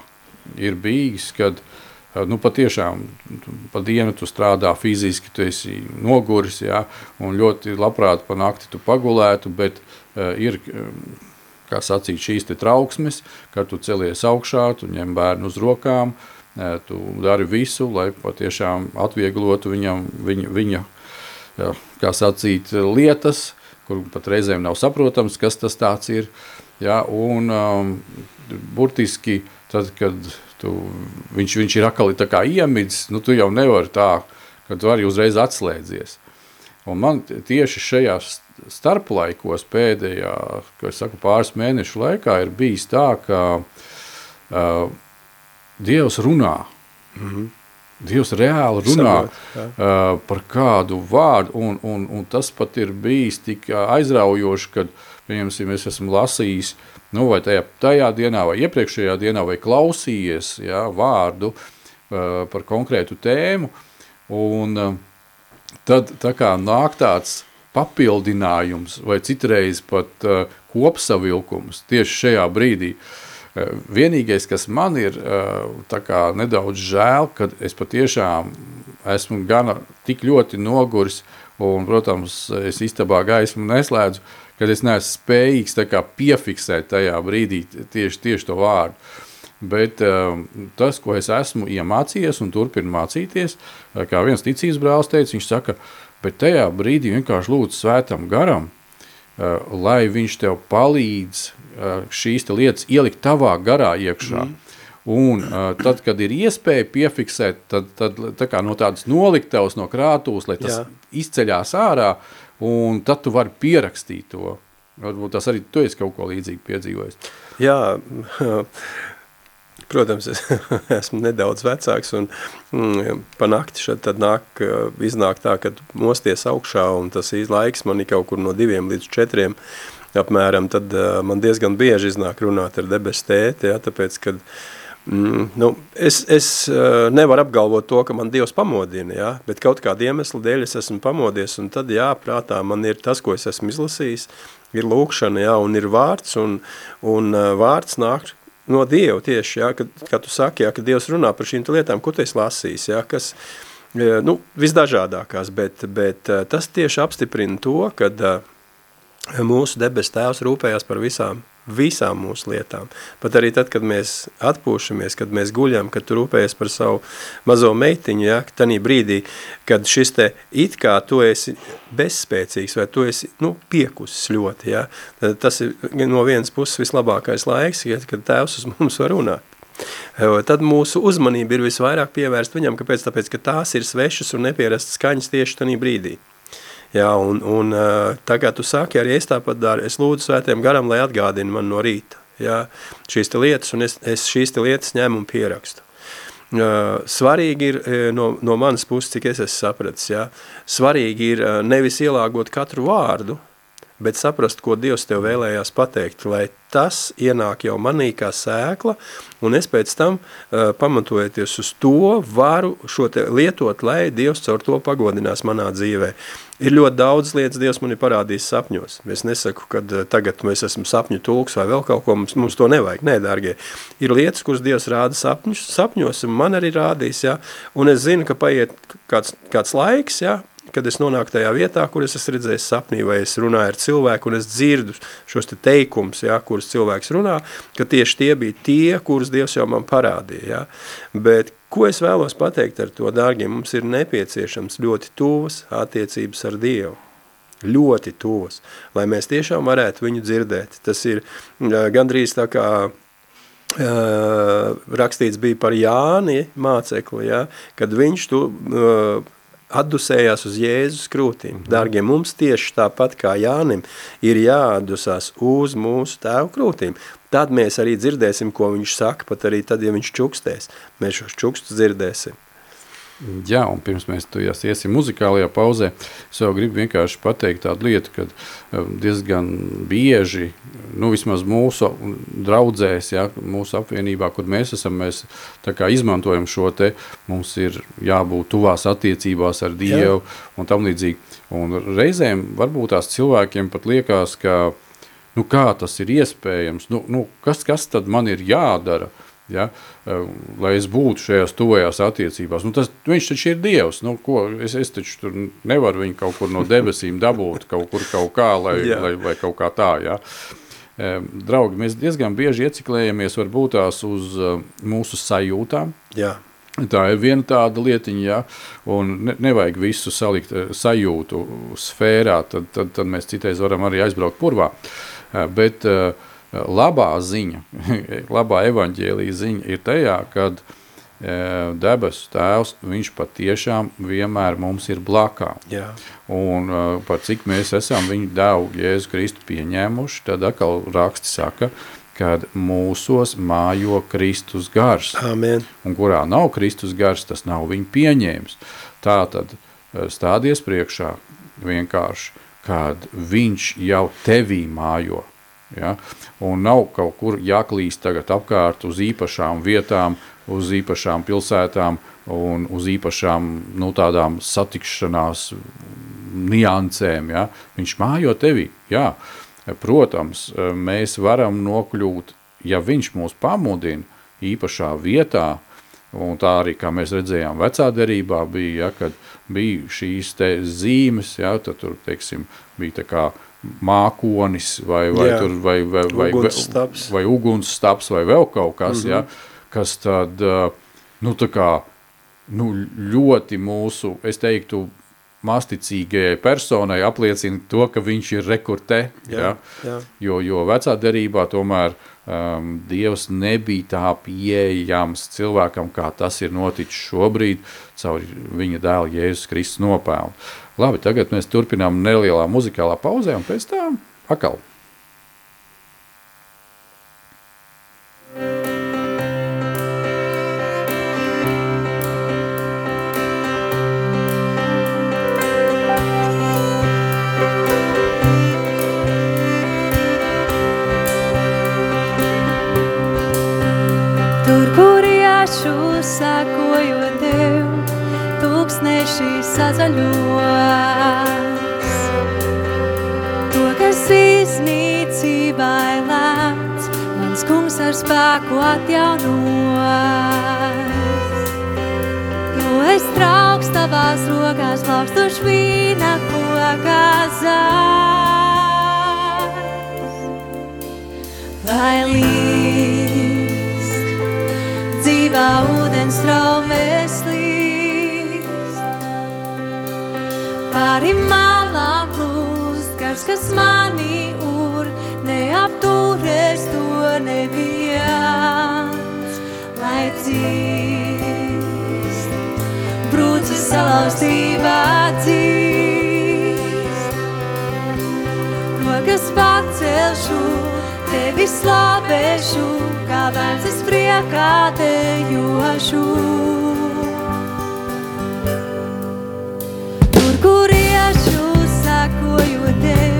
ir bijis, kad uh, nu, patiešām pa dienu tu strādā fiziski, tu esi noguris, jā, un ļoti labprāt pa nakti tu pagulētu, bet uh, ir, kā sacīt, šīs te trauksmes, kad tu celies augšā, tu ņem bērnu uz rokām, uh, Tu dari visu, lai patiešām atvieglotu viņam, viņa, viņa jā, kā sacīt, lietas, kur pat reizēm nav saprotams, kas tas tāds ir. Jā, un um, burtiski, tad, kad tu, viņš, viņš ir akali tā kā iemidzis, nu tu jau nevari tā, ka tu arī uzreiz atslēdzies. Un man tieši šajās starplaikos pēdējā, kā es saku, pāris mēnešu laikā ir bijis tā, ka uh, Dievs runā. Mm -hmm. Dievs reāli runā Saprot, uh, par kādu vārdu, un, un, un tas pat ir bijis tik aizraujoši, kad, piemēram, es esmu lasījis, nu, vai tajā, tajā dienā, vai iepriekšējā dienā, vai klausījies jā, vārdu uh, par konkrētu tēmu, un uh, tad tā kā nāk tāds papildinājums, vai citreiz pat uh, kopsavilkums tieši šajā brīdī, vienīgais, kas man ir kā, nedaudz žēl, kad es patiešām esmu gana tik ļoti noguris, un, protams, es istabā gaismu neslēdzu, kad es neesmu spējīgs piefiksēt tajā brīdī tieši, tieši to vārdu. Bet uh, tas, ko es esmu iemācījies un turpinu mācīties, kā viens ticības brālis teica, viņš saka, bet tajā brīdī vienkārši lūdzu svētam garam, uh, lai viņš tev palīdz Eh, šīs lietas ielikt tavā garā iekšā. Mm. Un uh, tad, kad ir iespēja piefiksēt, tad, tad tā kā no tādas noliktavas, no krātuves, lai tas Jā. Izceļās ārā, un tad tu vari pierakstīt to. Varbūt tas arī tu esi kaut ko līdzīgu piedzīvojis. Jā, protams, es esmu nedaudz vecāks, un mm, pa nakti šeit tad nāk, iznāk tā, ka mosties augšā, un tas laiks man ir kaut kur no diviem līdz četriem, uh, apmēram, tad uh, man diezgan bieži iznāk runāt ar debes tēti, ja, tāpēc, kad mm, nu, es, es uh, nevaru apgalvot to, ka man Dievs pamodina, ja, bet kaut kāda iemesla dēļ es esmu pamodies, un tad, jā, prātā man ir tas, ko es esmu izlasījis, ir lūkšana, jā, un ir vārds, un, un uh, vārds nāk no Dieva tieši, ja, kad, kad tu saki, ja, ka Dievs runā par šīm lietām, ko tu esi lasījis, ja, kas, nu, visdažādākās, bet, bet tas tieši apstiprina to, kad mūsu debes tēvs rūpējās par visām, visām mūsu lietām. Pat arī tad, kad mēs atpūšamies, kad mēs guļam, kad tu rūpējies par savu mazo meitiņu, ja, tanī brīdī, kad šis te it kā tu esi bezspēcīgs vai tu esi nu, piekusis ļoti, ja, tas ir no vienas puses vislabākais laiks, ja, kad tēvs uz mums var runāt. Tad mūsu uzmanība ir visvairāk pievērst viņam, kāpēc? Tāpēc, ka tās ir svešas un nepierastas skaņas tieši tanī brīdī. Jā, un, un tagad tu saki, arī es tāpat daru, es lūdzu svētiem garam, lai atgādina man no rīta, jā, šīs lietas, un es, es šīs lietas ņemu un pierakstu. Svarīgi ir no, no manas puses, cik es esmu sapratis, jā, svarīgi ir nevis ielāgot katru vārdu, bet saprast, ko Dievs tev vēlējās pateikt, lai tas ienāk jau manī kā sēkla, un es pēc tam, uh, pamatojoties uz to, varu šo te lietot, lai Dievs caur to pagodinās manā dzīvē. Ir ļoti daudz lietas, Dievs man ir parādījis sapņos. Es nesaku, ka uh, tagad mēs esam sapņu tulks vai vēl kaut ko, mums, mums to nevajag. Nē, dārgie, ir lietas, kuras Dievs rāda sapņus, sapņos, un man arī rādīs, ja? un es zinu, ka paiet kāds, kāds laiks, ja? Kad es nonāku tajā vietā, kur es esmu redzējis sapnī, vai es runāju ar cilvēku, un es dzirdu šos te teikums, ja, kurus cilvēks runā, ka tieši tie bija tie, kurus Dievs jau man parādīja. Ja. Bet ko es vēlos pateikt ar to, dārgie, mums ir nepieciešams ļoti tuvas attiecības ar Dievu ļoti tuvas, lai mēs tiešām varētu viņu dzirdēt. Tas ir gandrīz tā kā rakstīts bija par Jāni mācekli, ja, kad viņš tu atdusējās uz Jēzus krūtīm. Mhm. Dārgie, mums tieši tāpat kā Jānim ir jāatdusās uz mūsu tēvu krūtīm. Tad mēs arī dzirdēsim, ko viņš saka, pat arī tad, ja viņš čukstēs. Mēs šos čukstus dzirdēsim. Jā, un pirms mēs tujās iesim muzikālajā pauzē, es jau gribu vienkārši pateikt tādu lietu, ka um, diezgan bieži, nu vismaz mūsu draudzēs, ja, mūsu apvienībā, kur mēs esam, mēs tā kā izmantojam šo te, mums ir jābūt tuvās attiecībās ar Dievu Jā. un tam līdzīgi. Un reizēm varbūt tās cilvēkiem pat liekas, ka, nu kā tas ir iespējams, nu, nu kas, kas tad man ir jādara, ja, lai es būtu šajās tuvajās attiecībās. Nu, tas, viņš taču ir Dievs, nu, ko, es, es taču tur nevaru viņu kaut kur no debesīm dabūt, kaut kur kaut kā, lai, lai, vai kaut kā tā, ja. Draugi, mēs diezgan bieži ieciklējamies varbūt tās uz mūsu sajūtām. Jā. Tā ir viena tāda lietiņa, ja, un ne, nevajag visu salikt sajūtu sfērā, tad, tad, tad mēs citreiz varam arī aizbraukt purvā. Bet uh, labā ziņa, labā evaņģēlija ziņa ir tajā, kad e, debesu tēvs, viņš patiešām vienmēr mums ir blakā. Jā. Un e, par cik mēs esam viņu devu Jēzu Kristu pieņēmuši, tad atkal raksti saka, kad mūsos mājo Kristus gars. Amen. Un kurā nav Kristus gars, tas nav viņu pieņēmis. Tā tad e, stādies priekšā vienkārši, kad viņš jau tevī mājo. Ja? Un nav kaut kur jāklīst tagad apkārt uz īpašām vietām, uz īpašām pilsētām un uz īpašām nu, tādām satikšanās niansēm. Ja? Viņš mājo tevī. Jā. Protams, mēs varam nokļūt, ja viņš mūs pamudina īpašā vietā, un tā arī, kā mēs redzējām vecā derībā, bija, ja, kad bija šīs te zīmes, ja, tad tur, teiksim, bija tā kā uh, mākonis vai, vai, jā. tur, vai, vai, vai, ugunsstaps. vai ugunsstaps vai vēl kaut kas, mm -hmm. ja, kas tad, nu, tā kā, nu, ļoti mūsu, es teiktu, masticīgajai personai apliecina to, ka viņš ir rekurte, jā, ja, jā. Jo, jo vecā derībā tomēr um, Dievs nebija tā pieejams cilvēkam, kā tas ir noticis šobrīd, caur viņa dēla Jēzus Kristus nopelnu. Labi, tagad mēs turpinām nelielā muzikālā pauzē un pēc tam akal. Tur, kur sakojot tev, tūkstneši sazaļos. To, kas iznīcībā ir lēmts, mans kungs ar spēku atjaunos. Jo es trauks tavās rokās, plaukstoši vīna kokā zārs. Kas mani ur, neapturēs to neviens, lai dzīst, brūcis salauztībā dzīst. Rokas pacelšu, tevi slavēšu, kā bērns es priekā dejošu. Tur, kur iešu, sakojot tev,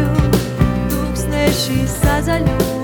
tūkstneši sazaļos.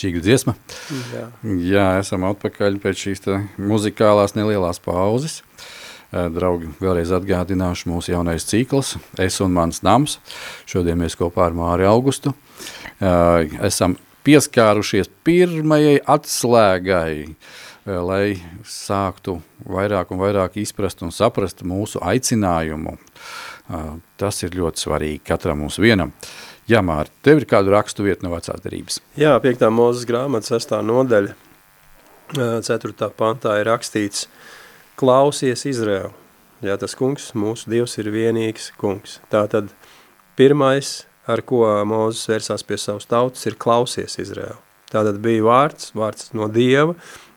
Brīnišķīga dziesma. Jā. Jā, esam atpakaļ pēc šīs muzikālās nelielās pauzes. Draugi, vēlreiz atgādināšu mūsu jaunais cikls, Es un mans nams. Šodien mēs kopā ar Māri Augustu esam pieskārušies pirmajai atslēgai, lai sāktu vairāk un vairāk izprast un saprast mūsu aicinājumu. Tas ir ļoti svarīgi katram mums vienam. Jā, Māri, tev ir kādu rakstu vietu no vecās derības? Jā, 5. mūzes grāmata, 6. nodaļa, 4. pantā ir rakstīts, klausies Izraēlu. Jā, tas kungs, mūsu Dievs ir vienīgs kungs. Tātad pirmais, ar ko Mūzes vērsās pie savas tautas, ir klausies Izraēlu. Tātad bija vārds, vārds no Dieva,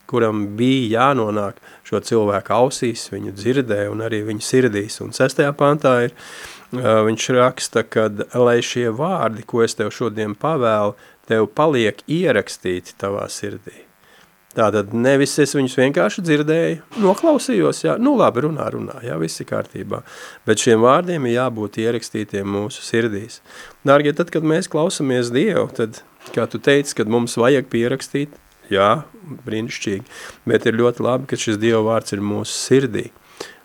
kuram bija jānonāk šo cilvēku ausīs, viņu dzirdē un arī viņu sirdīs. Un sestajā pantā ir, viņš raksta, kad lai šie vārdi, ko es tev šodien pavēlu, tev paliek ierakstīti tavā sirdī. Tātad nevis es viņus vienkārši dzirdēju, noklausījos, jā, nu labi, runā, runā, jā, viss ir kārtībā. Bet šiem vārdiem ir jābūt ierakstītiem mūsu sirdīs. Dārgie, tad, kad mēs klausamies Dievu, tad, kā tu teici, kad mums vajag pierakstīt, jā, brīnišķīgi, bet ir ļoti labi, ka šis Dieva vārds ir mūsu sirdī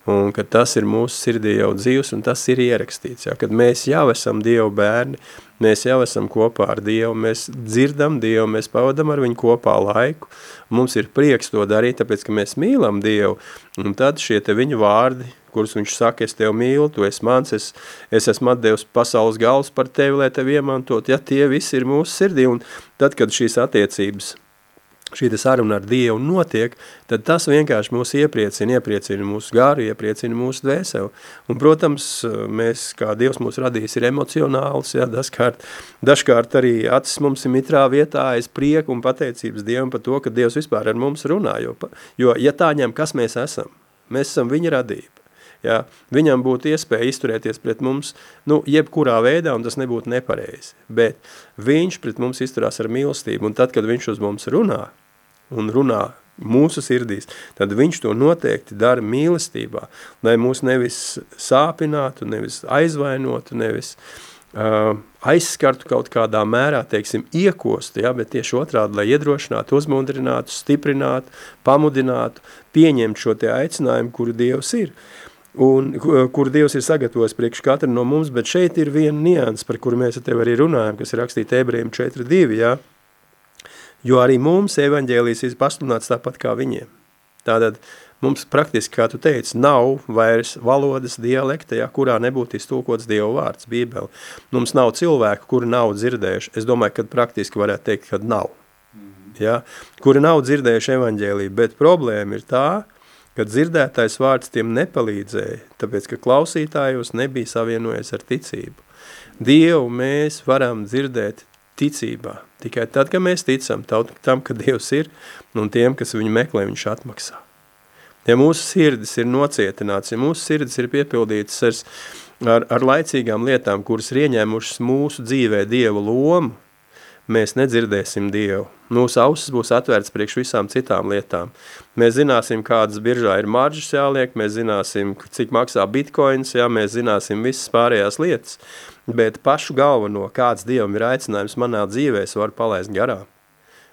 un ka tas ir mūsu sirdī jau dzīvs, un tas ir ierakstīts, ja, kad mēs jau esam Dievu bērni, mēs jau esam kopā ar Dievu, mēs dzirdam Dievu, mēs pavadam ar viņu kopā laiku, mums ir prieks to darīt, tāpēc, ka mēs mīlam Dievu, un tad šie te viņa vārdi, kurus viņš saka, es tev mīlu, tu esi mans, es, es esmu atdevis pasaules galvas par tevi, lai tevi iemantot, ja tie visi ir mūsu sirdī, un tad, kad šīs attiecības – šī saruna ar Dievu notiek, tad tas vienkārši mūs iepriecina, iepriecina mūsu gāru, iepriecina mūsu dvēseli. Un, protams, mēs, kā Dievs mūs radījis, ir emocionāls, ja, dažkārt, dažkārt arī acis mums ir mitrā vietā, es prieku un pateicības Dievam par to, ka Dievs vispār ar mums runā, jo, jo ja tā ņem, kas mēs esam, mēs esam viņa radība. Ja, viņam būtu iespēja izturēties pret mums, nu, jebkurā veidā, un tas nebūtu nepareizi. Bet viņš pret mums izturās ar mīlestību, un tad, kad viņš uz mums runā, un runā mūsu sirdīs, tad viņš to noteikti dara mīlestībā, lai mūs nevis sāpinātu, nevis aizvainotu, nevis uh, aizskartu kaut kādā mērā, teiksim, iekostu, ja, bet tieši otrādi, lai iedrošinātu, uzmundrinātu, stiprinātu, pamudinātu, pieņemt šo te aicinājumu, kuru Dievs ir. Un kur Dievs ir sagatavojis priekš katra no mums, bet šeit ir viena nians, par kuru mēs ar tevi arī runājam, kas ir rakstīta ebrejiem 4.2, ja? jo arī mums evaņģēlijas ir pasludināts tāpat kā viņiem. Tātad mums praktiski, kā tu teici, nav vairs valodas dialekta, ja, kurā nebūtu iztulkots Dieva vārds, Bībele. Mums nav cilvēku, kuri nav dzirdējuši. Es domāju, ka praktiski varētu teikt, ka nav. Ja, kuri nav dzirdējuši evaņģēliju, bet problēma ir tā, ka dzirdētais vārds tiem nepalīdzēja, tāpēc, ka klausītājos nebija savienojies ar ticību. Dievu mēs varam dzirdēt ticībā, tikai tad, kad mēs ticam tam, ka Dievs ir, un tiem, kas viņu meklē, viņš atmaksā. Ja mūsu sirdis ir nocietināts, ja mūsu sirdis ir piepildītas ar, ar, ar laicīgām lietām, kuras ir ieņēmušas mūsu dzīvē Dieva lomu, mēs nedzirdēsim Dievu. Mūsu ausis būs atvērts priekš visām citām lietām. Mēs zināsim, kādas biržā ir maržas jāliek, mēs zināsim, cik maksā bitcoins, jā, mēs zināsim visas pārējās lietas, bet pašu galveno, kāds Dievam ir aicinājums manā dzīvē, es varu palaist garām.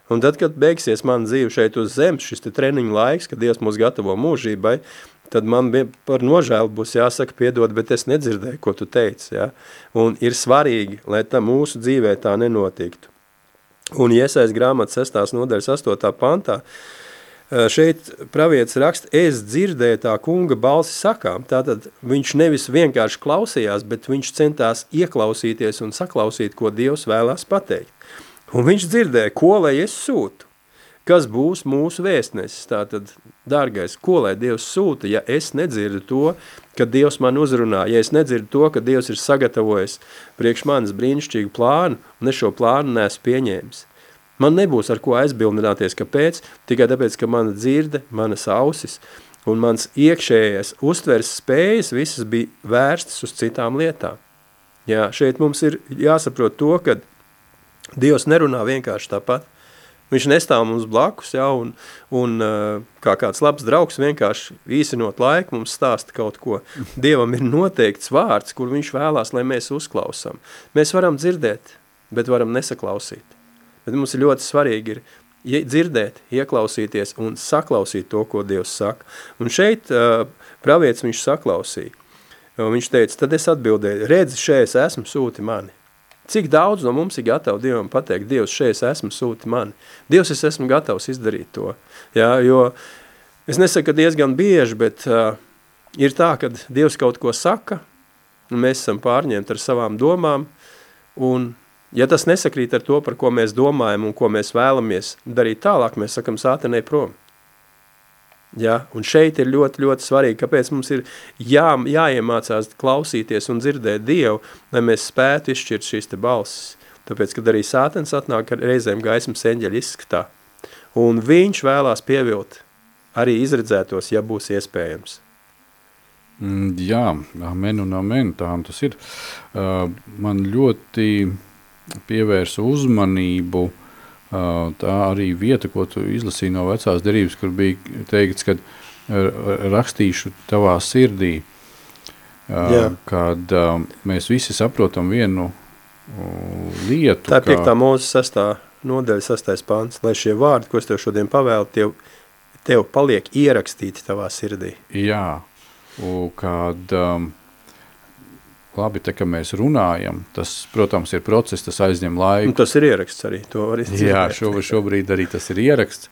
Un tad, kad beigsies mana dzīve šeit uz zemes, šis te treniņu laiks, kad Dievs mūs gatavo mūžībai, tad man par nožēlu būs jāsaka piedod, bet es nedzirdēju, ko tu teici. Ja? Un ir svarīgi, lai tā mūsu dzīvē tā nenotiktu. Un iesais grāmatas 6. nodaļas 8. pantā, šeit pravietis raksta, es dzirdēju tā kunga balsi sakām, tātad viņš nevis vienkārši klausījās, bet viņš centās ieklausīties un saklausīt, ko Dievs vēlās pateikt. Un viņš dzirdēja, ko lai es sūtu kas būs mūsu vēstnesis. Tātad, dārgais, ko lai Dievs sūta, ja es nedzirdu to, ka Dievs man uzrunā, ja es nedzirdu to, ka Dievs ir sagatavojis priekš manis brīnišķīgu plānu, un es šo plānu neesmu pieņēmis. Man nebūs ar ko aizbildināties, kāpēc, tikai tāpēc, ka mana dzirde, manas ausis un mans iekšējais uztvers spējas visas bija vērstas uz citām lietām. Jā, šeit mums ir jāsaprot to, ka Dievs nerunā vienkārši tāpat. Viņš nestāv mums blakus, ja, un, un kā kāds labs draugs vienkārši īsinot laiku mums stāsta kaut ko. Dievam ir noteikts vārds, kur viņš vēlās, lai mēs uzklausām. Mēs varam dzirdēt, bet varam nesaklausīt. Bet mums ir ļoti svarīgi ir dzirdēt, ieklausīties un saklausīt to, ko Dievs saka. Un šeit uh, pravietis viņš saklausīja. Viņš teica, tad es atbildēju, redzi, šeit es esmu, sūti mani. Cik daudz no mums ir gatavi Dievam pateikt, Dievs, šeit es esmu, sūti mani. Dievs, es esmu gatavs izdarīt to. Jā, jo es nesaku, ka diezgan bieži, bet uh, ir tā, ka Dievs kaut ko saka, un mēs esam pārņemti ar savām domām, un ja tas nesakrīt ar to, par ko mēs domājam un ko mēs vēlamies darīt tālāk, mēs sakam sātenei prom. Ja? Un šeit ir ļoti, ļoti svarīgi, kāpēc mums ir jā, jāiemācās klausīties un dzirdēt Dievu, lai mēs spētu izšķirt šīs te balsis. Tāpēc, kad arī sātens atnāk ar reizēm gaismas eņģeļa izskatā, un viņš vēlās pievilt arī izredzētos, ja būs iespējams. Mm, Jā, amen un amen, tā un tas ir. Uh, man ļoti pievērsa uzmanību uh, tā arī vieta, ko tu izlasīji no vecās derības, kur bija teikts, ka rakstīšu tavā sirdī, Jā. kad mēs visi saprotam vienu lietu. Tā ir ka- 5. mūzes 6. nodaļa 6. pants, lai šie vārdi, ko es tev šodien pavēlu, tev, tev paliek ierakstīti tavā sirdī. Jā, kad um, labi, te, ka mēs runājam, tas, protams, ir process, tas aizņem Un laiku. tas ir ieraksts arī, to var Jā, izdzirdēt. šo, šobrīd arī tas ir ieraksts,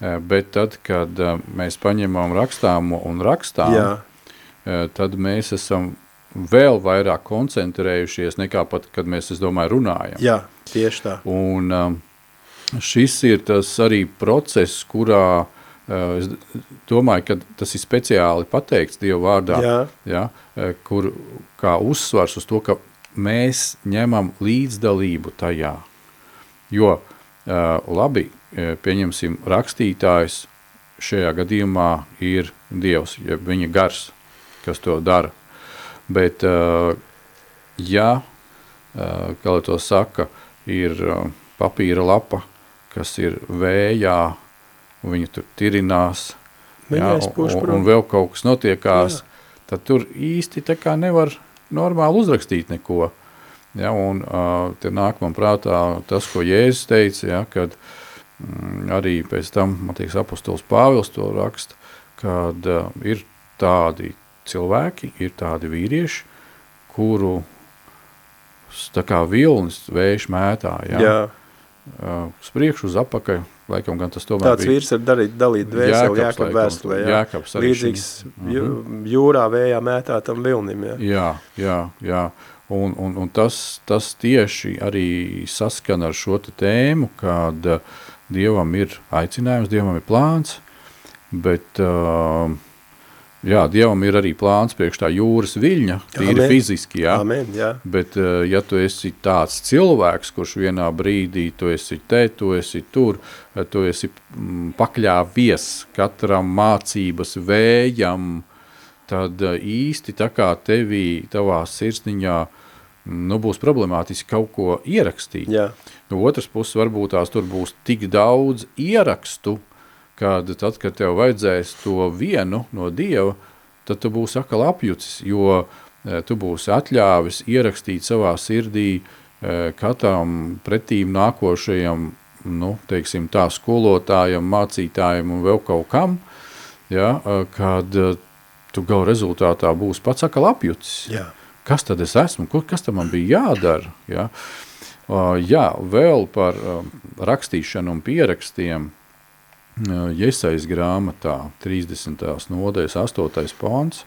eh, bet tad, kad eh, mēs paņemam rakstāmo un rakstām, Jā, eh, tad mēs esam vēl vairāk koncentrējušies nekā pat, kad mēs, es domāju, runājam. jā, tieši tā. Un šis ir tas arī process, kurā es domāju, ka tas ir speciāli pateikts Dieva vārdā, Jā. ja, eh, kur kā uzsvars uz to, ka mēs ņemam līdzdalību tajā. Jo, uh, labi, eh, pieņemsim, rakstītājs šajā gadījumā ir Dievs, ja viņa gars, kas to dara. Bet, ja, kā lai to saka, ir papīra lapa, kas ir vējā, un viņa tur tirinās, jā, un, un vēl kaut kas notiekās, tad tur īsti tā kā nevar normāli uzrakstīt neko. Ja, un uh, te nāk man prātā tas, ko Jēzus teica, ja, kad mm, arī pēc tam, man teiks, apostols Pāvils to raksta, kad uh, ir tādi cilvēki, ir tādi vīrieši, kuru tā kā vilnis vējš mētā, ja, Jā. Uh, uz priekšu, uz apakaļ, laikam gan tas tomēr Tāds vīrs ir darīt, dalīt dvēseli, Jēkab vēstulē, jā. Jēkabs arī Līdzīgs jū, jūrā vējā mētātam vilnim, jā. Jā, jā, jā. Un, un, un tas, tas tieši arī saskana ar šo tēmu, kad uh, Dievam ir aicinājums, Dievam ir plāns, bet uh, jā, Dievam ir arī plāns priekš tā jūras viļņa, tīri Amen. fiziski, jā. Amen, jā. Bet, uh, ja tu esi tāds cilvēks, kurš vienā brīdī tu esi te, tu esi tur, uh, tu esi mm, pakļāvies katram mācības vējam, tad uh, īsti tā kā tevī, tavā sirsniņā, mm, nu, būs problemātiski kaut ko ierakstīt. Jā, No otras puses, varbūt tās tur būs tik daudz ierakstu, kad tad, kad tev vajadzēs to vienu no Dieva, tad tu būsi atkal apjucis, jo eh, tu būsi atļāvis ierakstīt savā sirdī eh, katram pretīm nākošajam, nu, teiksim tā, skolotājam, mācītājam un vēl kaut kam, ja, eh, kad tu gal rezultātā būsi pats atkal apjucis jā. kas tad es esmu, kas tam man bija jādara. Ja? Jā, vēl par rakstīšanu un pierakstiem. Uh, Iesaist grāmatā 30. nodaļas 8. pāns.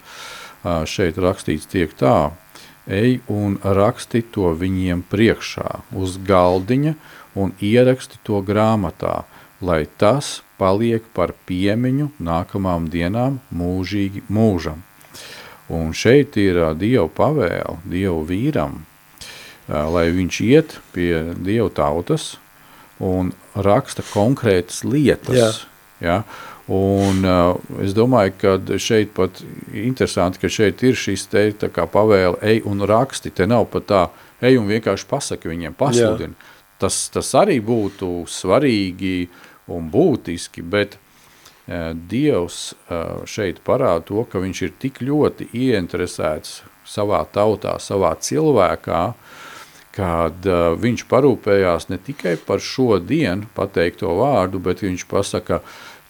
Šeit rakstīts tiek tā, ej un raksti to viņiem priekšā uz galdiņa un ieraksti to grāmatā, lai tas paliek par piemiņu nākamām dienām mūžīgi mūžam. Un šeit ir Dieva pavēle, Dieva vīram, lai viņš iet pie Dieva tautas un raksta konkrētas lietas. Jā. Ja? Un uh, es domāju, ka šeit pat interesanti, ka šeit ir šis te kā pavēle, ej un raksti. Te nav pat tā, ej un vienkārši pasaki viņiem, pasludini. Tas, tas arī būtu svarīgi un būtiski, bet uh, Dievs uh, šeit parāda to, ka viņš ir tik ļoti ieinteresēts savā tautā, savā cilvēkā, kad uh, viņš parūpējās ne tikai par šo dienu pateikto vārdu, bet viņš pasaka,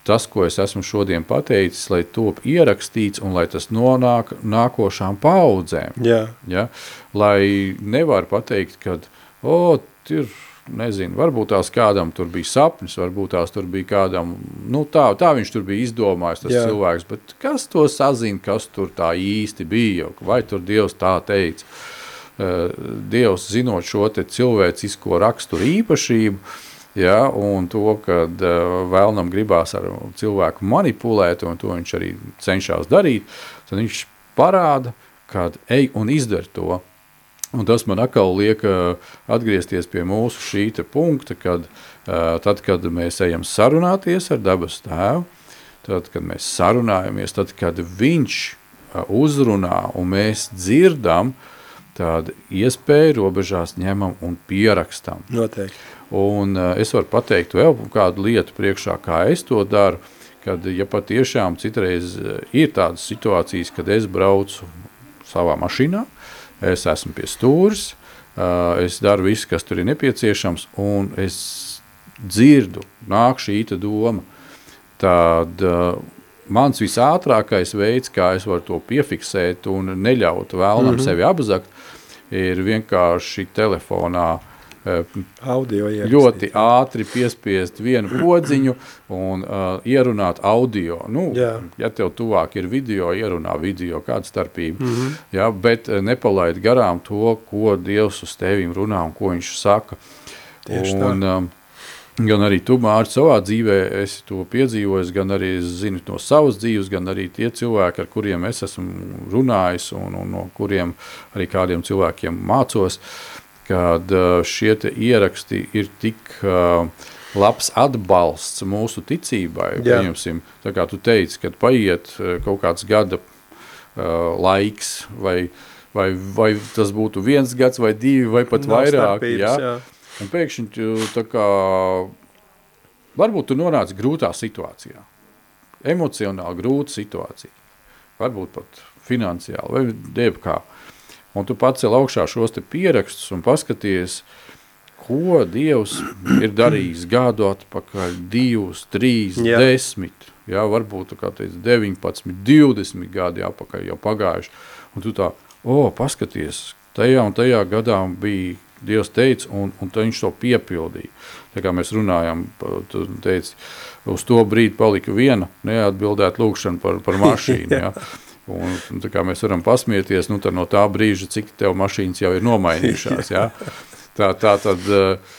tas, ko es esmu šodien pateicis, lai top ierakstīts un lai tas nonāk nākošām paudzēm. Jā. Ja? Lai nevar pateikt, ka, o, ir, nezinu, varbūt tās kādam tur bija sapnis, varbūt tās tur bija kādam, nu tā, tā viņš tur bija izdomājis tas Jā. cilvēks, bet kas to sazina, kas tur tā īsti bija, vai tur Dievs tā teica. Eh, Dievs zinot šo cilvēcisko raksturu īpašību, ja, un to, kad uh, vēlnam gribās ar cilvēku manipulēt, un to viņš arī cenšas darīt, tad viņš parāda, kad ej un izdara to. Un tas man atkal liek uh, atgriezties pie mūsu šī te punkta, kad uh, tad, kad mēs ejam sarunāties ar dabas tēvu, tad, kad mēs sarunājamies, tad, kad viņš uh, uzrunā un mēs dzirdam, tad iespēju robežās ņemam un pierakstam. Noteikti. Un uh, es varu pateikt vēl kādu lietu priekšā, kā es to daru, kad ja patiešām citreiz uh, ir tādas situācijas, kad es braucu savā mašīnā, es esmu pie stūres, uh, es daru visu, kas tur ir nepieciešams, un es dzirdu, nāk šī doma, tad uh, mans visātrākais veids, kā es varu to piefiksēt un neļaut vēlnam mm -hmm. sevi apzakt, ir vienkārši telefonā uh, Audio ierakstīt. ļoti ātri piespiest vienu podziņu un uh, ierunāt audio. Nu, Jā. ja tev tuvāk ir video, ierunā video, kāda starpība. Mm -hmm. ja, bet uh, nepalaid garām to, ko Dievs uz tevīm runā un ko viņš saka. Tieši tā. un, um, Gan arī tu, Mārcis, savā dzīvē esi to piedzīvojis, gan arī es zinu no savas dzīves, gan arī tie cilvēki, ar kuriem es esmu runājis un, un no kuriem arī kādiem cilvēkiem mācos, kad uh, šie ieraksti ir tik uh, labs atbalsts mūsu ticībai. Jā. Pieņemsim, tā kā tu teici, kad paiet uh, kaut kāds gada laiks, vai, vai, vai tas būtu viens gads, vai divi, vai pat Nav vairāk. starpības, Ja? jā. Un pēkšņi tu kā, varbūt tu nonāci grūtā situācijā, emocionāli grūta situācija, varbūt pat finansiāli vai jebkā. Un tu pacel augšā šos te pierakstus un paskaties, ko Dievs ir darījis gadu atpakaļ, divus, trīs. Jā. desmit, jā, varbūt, kā teica, 19, 20 gadi atpakaļ jau pagājuši. Un tu tā, o, paskaties, tajā un tajā gadā bija Dievs teica, un, un viņš to piepildīja. Tā kā mēs runājam, teici, uz to brīdi palika viena neatbildēta lūkšana par, par mašīnu. ja. Un, un tā kā mēs varam pasmieties, nu, no tā brīža, cik tev mašīnas jau ir nomainījušās. Ja. Tā, tā tad uh,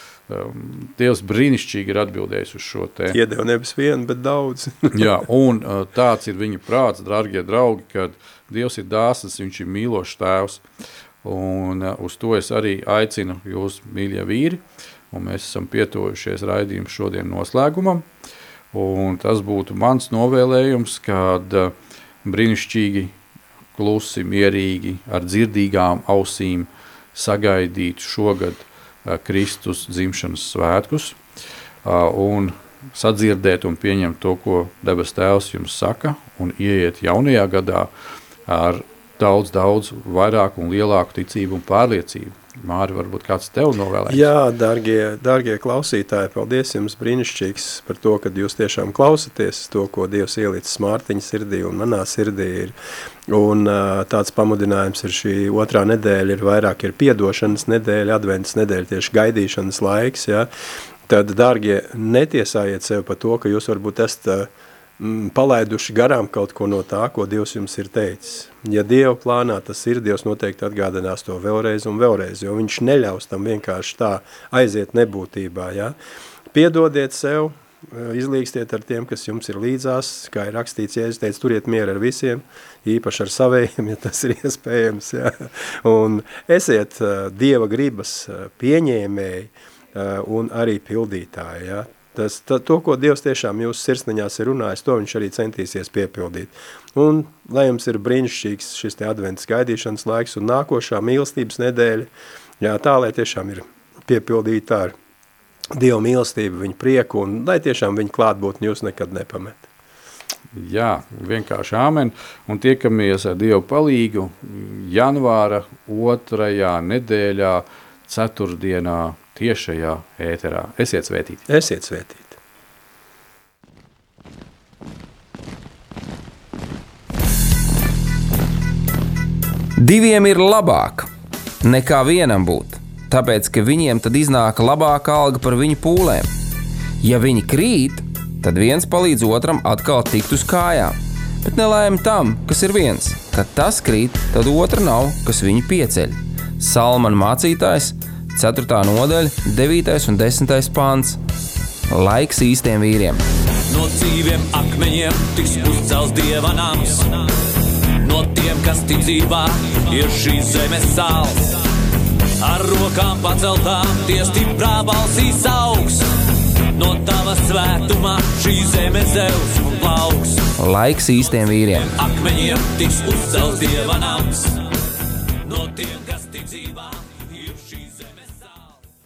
Dievs brīnišķīgi ir atbildējis uz šo te. Iedeva nevis vienu, bet daudz. Jā, un uh, tāds ir viņa prāts, dārgie draugi, kad Dievs ir dāsns, viņš ir mīlošs tēvs. Un uh, uz to es arī aicinu jūs, mīļie vīri, un mēs esam pietuvušies raidījumu šodien noslēgumam. Un tas būtu mans novēlējums, kad uh, brīnišķīgi, klusi, mierīgi, ar dzirdīgām ausīm sagaidīt šogad uh, Kristus dzimšanas svētkus un sadzirdēt un pieņemt to, ko debes tēvs jums saka, un ieiet jaunajā gadā ar daudz, daudz vairāk un lielāku ticību un pārliecību. Māri, varbūt kāds tev novēlēs? Jā, dārgie, dārgie klausītāji, paldies jums brīnišķīgs par to, ka jūs tiešām klausaties to, ko Dievs ielicis Mārtiņa sirdī un manā sirdī ir. Un tāds pamudinājums ir šī otrā nedēļa, ir vairāk ir piedošanas nedēļa, adventas nedēļa, tieši gaidīšanas laiks, ja. Tad, dārgie, netiesājiet sev par to, ka jūs varbūt esat palaiduši garām kaut ko no tā, ko Dievs jums ir teicis. Ja Dieva plānā tas ir, Dievs noteikti atgādinās to vēlreiz un vēlreiz, jo viņš neļaus tam vienkārši tā aiziet nebūtībā. Ja? Piedodiet sev, izlīgstiet ar tiem, kas jums ir līdzās, kā ir rakstīts, Jēzus teica, turiet mieru ar visiem, īpaši ar savējiem, ja tas ir iespējams. Ja? Un esiet uh, Dieva gribas uh, pieņēmēji un arī pildītāji. Ja? Tas, ta, to, ko Dievs tiešām jūsu sirsniņās ir runājis, to viņš arī centīsies piepildīt. Un lai jums ir brīnišķīgs šis te adventas gaidīšanas laiks un nākošā mīlestības nedēļa, jā, tā, lai tiešām ir piepildīta ar Dieva mīlestību, viņa prieku un lai tiešām viņa klātbūtni jūs nekad nepamet. Jā, vienkārši āmen. Un tiekamies ar Dievu palīgu janvāra otrajā nedēļā ceturtdienā tiešajā ēterā. Esiet svētīti! Esiet svētīti! Diviem ir labāk nekā vienam būt, tāpēc ka viņiem tad iznāk labāka alga par viņu pūlēm. Ja viņi krīt, tad viens palīdz otram atkal tikt uz kājām. Bet nelēma tam, kas ir viens. Kad tas krīt, tad otra nav, kas viņu pieceļ. Salmāna mācītājs, 4. nodaļa, 9. un 10. pāns. Laiks īstiem vīriem. No dzīviem akmeņiem tiks uzcelts dieva nams. No tiem, kas tic dzīvā, ir šīs zemes sāls. Ar rokām paceltām, tie stiprā balsīs augs. No tava svētumā šī zeme zeus un plauks. Laiks īstiem vīriem. Akmeņiem tiks uzcelts dieva nams. No tiem,